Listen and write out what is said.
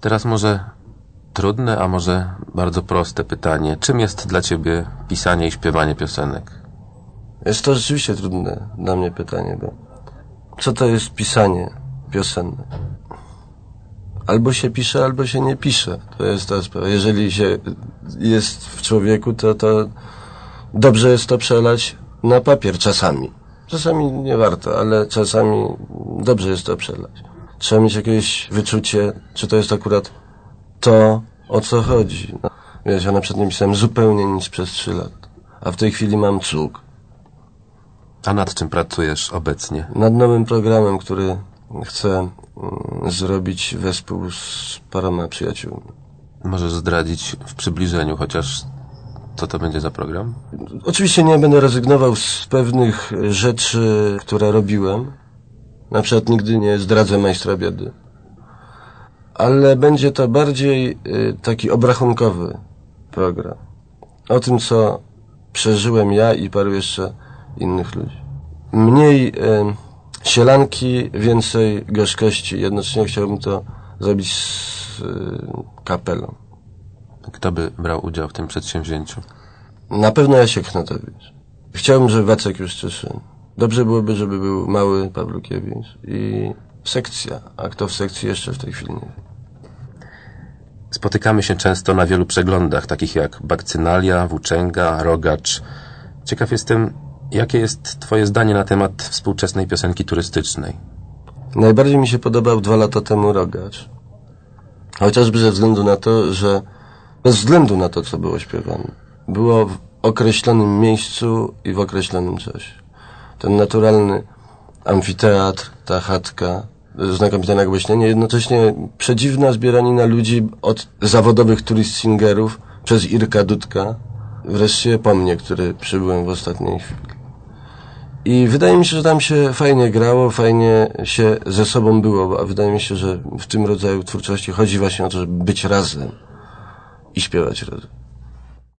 Teraz może trudne, a może bardzo proste pytanie. Czym jest dla ciebie pisanie i śpiewanie piosenek? Jest to rzeczywiście trudne dla mnie pytanie, bo co to jest pisanie piosenek? Albo się pisze, albo się nie pisze. To jest ta sprawa. Jeżeli się jest w człowieku, to, to dobrze jest to przelać na papier czasami. Czasami nie warto, ale czasami dobrze jest to przelać. Trzeba mieć jakieś wyczucie, czy to jest akurat to, o co chodzi. No, wiesz, ja na przykład nie pisałem zupełnie nic przez trzy lata, a w tej chwili mam cuk. A nad czym pracujesz obecnie? Nad nowym programem, który chcę mm, zrobić wespół z paroma przyjaciółmi. Możesz zdradzić w przybliżeniu chociaż, co to będzie za program? Oczywiście nie będę rezygnował z pewnych rzeczy, które robiłem. Na przykład nigdy nie zdradzę majstra biedy. Ale będzie to bardziej y, taki obrachunkowy program. O tym, co przeżyłem ja i paru jeszcze innych ludzi. Mniej y, sielanki, więcej gorzkości. Jednocześnie chciałbym to zrobić z y, kapelą. Kto by brał udział w tym przedsięwzięciu? Na pewno Jasiek Knotowicz. Chciałbym, żeby Wacek już Czyszyn. Dobrze byłoby, żeby był mały Pawlukiewicz i sekcja. A kto w sekcji jeszcze w tej chwili nie wie. Spotykamy się często na wielu przeglądach, takich jak Bakcynalia, Włóczęga, Rogacz. Ciekaw jestem, jakie jest Twoje zdanie na temat współczesnej piosenki turystycznej? Najbardziej mi się podobał dwa lata temu Rogacz. Chociażby ze względu na to, że bez względu na to, co było śpiewane, było w określonym miejscu i w określonym czasie. Ten naturalny amfiteatr, ta chatka, znakomite nagłośnienie, jednocześnie przedziwna zbieranina ludzi od zawodowych turistsingerów przez Irka Dudka, wreszcie po mnie, który przybyłem w ostatniej chwili. I wydaje mi się, że tam się fajnie grało, fajnie się ze sobą było, a wydaje mi się, że w tym rodzaju twórczości chodzi właśnie o to, żeby być razem i śpiewać razem.